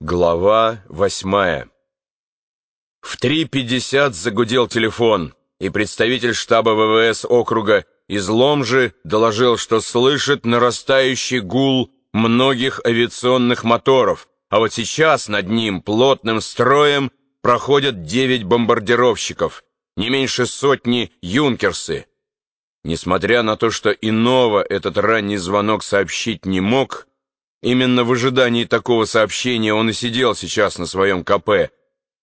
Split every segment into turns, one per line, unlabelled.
Глава восьмая В 3.50 загудел телефон, и представитель штаба ВВС округа из Ломжи доложил, что слышит нарастающий гул многих авиационных моторов, а вот сейчас над ним плотным строем проходят девять бомбардировщиков, не меньше сотни «Юнкерсы». Несмотря на то, что иного этот ранний звонок сообщить не мог, Именно в ожидании такого сообщения он и сидел сейчас на своем КП.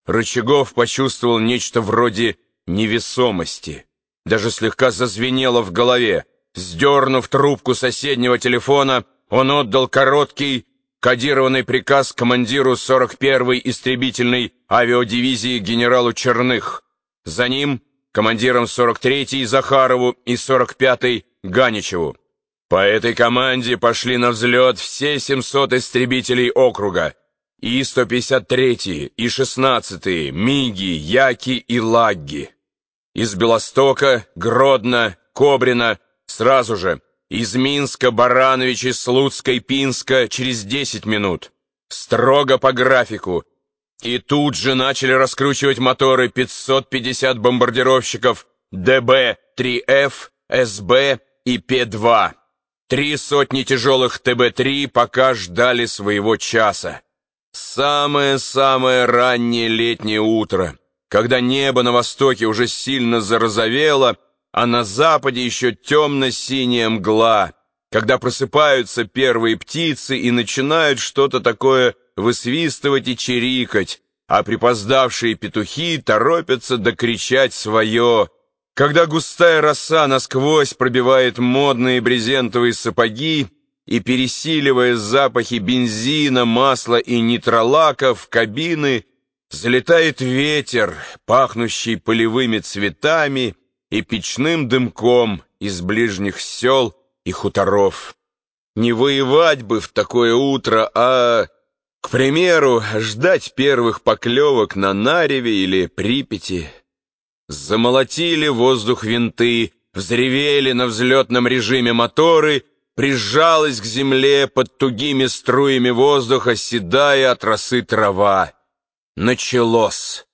Рычагов почувствовал нечто вроде невесомости. Даже слегка зазвенело в голове. Сдернув трубку соседнего телефона, он отдал короткий, кодированный приказ командиру 41-й истребительной авиадивизии генералу Черных. За ним командирам 43-й Захарову и 45-й Ганичеву. По этой команде пошли на взлет все 700 истребителей округа. И-153, И-16, МиГи, Яки и Лагги. Из Белостока, Гродно, Кобрина сразу же. Из Минска, Барановича, Слуцка и Пинска через 10 минут. Строго по графику. И тут же начали раскручивать моторы 550 бомбардировщиков ДБ-3Ф, СБ и П-2. Три сотни тяжелых ТБ-3 пока ждали своего часа. Самое-самое раннее летнее утро, когда небо на востоке уже сильно зарозовело, а на западе еще темно-синяя мгла, когда просыпаются первые птицы и начинают что-то такое высвистывать и чирикать, а припоздавшие петухи торопятся докричать свое — когда густая роса насквозь пробивает модные брезентовые сапоги и, пересиливая запахи бензина, масла и нитролака в кабины, залетает ветер, пахнущий полевыми цветами и печным дымком из ближних сел и хуторов. Не воевать бы в такое утро, а, к примеру, ждать первых поклевок на Нареве или Припяти. Замолотили воздух винты, взревели на взлетном режиме моторы, прижалась к земле под тугими струями воздуха, седая от росы трава. Началось.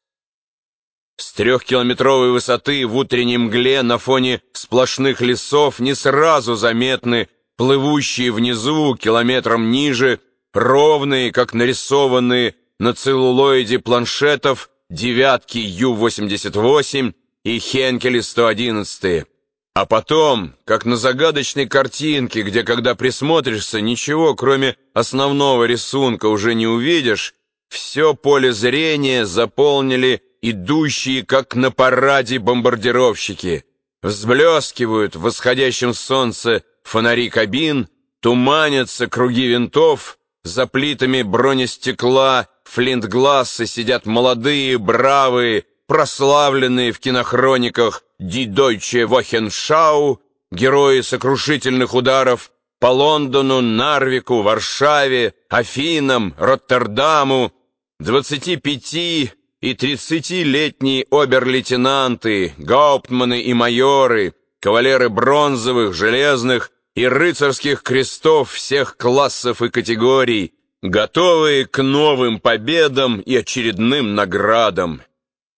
С трехкилометровой высоты в утренней мгле на фоне сплошных лесов не сразу заметны плывущие внизу, километром ниже, ровные, как нарисованные на целлулоиде планшетов, девятки Ю-88 и Хенкели 111. А потом, как на загадочной картинке, где, когда присмотришься, ничего, кроме основного рисунка, уже не увидишь, все поле зрения заполнили идущие, как на параде, бомбардировщики. Взблескивают в восходящем солнце фонари кабин, туманятся круги винтов, за плитами бронестекла флинтглассы сидят молодые, бравые, прославленные в кинохрониках «Ди Дойче Вохеншау», герои сокрушительных ударов по Лондону, Нарвику, Варшаве, Афинам, Роттердаму, 25 и 30-летние обер-лейтенанты, гауптманы и майоры, кавалеры бронзовых, железных и рыцарских крестов всех классов и категорий, готовые к новым победам и очередным наградам.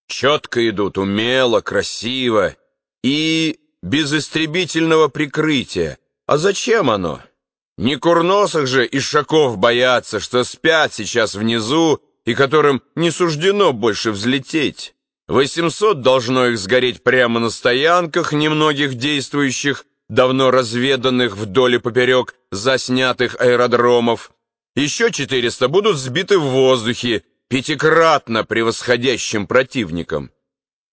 Четко идут, умело, красиво и без истребительного прикрытия. А зачем оно? Не курносых же ишаков боятся, что спят сейчас внизу и которым не суждено больше взлететь. Восемьсот должно их сгореть прямо на стоянках немногих действующих, давно разведанных вдоль и поперек заснятых аэродромов. Еще 400 будут сбиты в воздухе пятикратно превосходящим противником.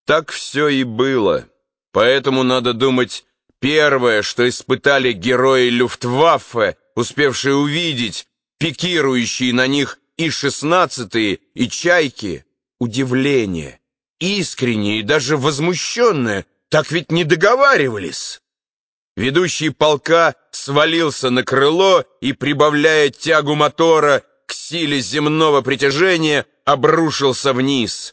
Так все и было. Поэтому надо думать, первое, что испытали герои Люфтваффе, успевшие увидеть пикирующие на них и шестнадцатые, и чайки, удивление, искреннее и даже возмущенное, так ведь не договаривались. Ведущий полка свалился на крыло и, прибавляя тягу мотора к силе земного притяжения, обрушился вниз.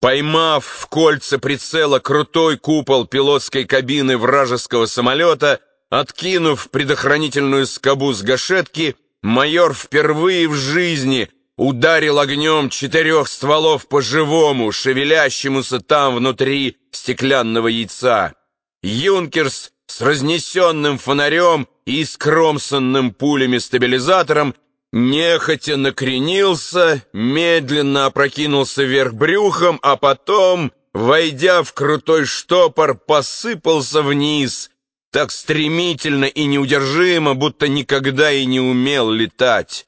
Поймав в кольца прицела крутой купол пилотской кабины вражеского самолета, откинув предохранительную скобу с гашетки, майор впервые в жизни ударил огнем четырех стволов по живому, шевелящемуся там внутри стеклянного яйца. Юнкерс с разнесенным фонарем и скромсанным пулями-стабилизатором нехотя накренился, медленно опрокинулся вверх брюхом, а потом, войдя в крутой штопор, посыпался вниз, так стремительно и неудержимо, будто никогда и не умел летать.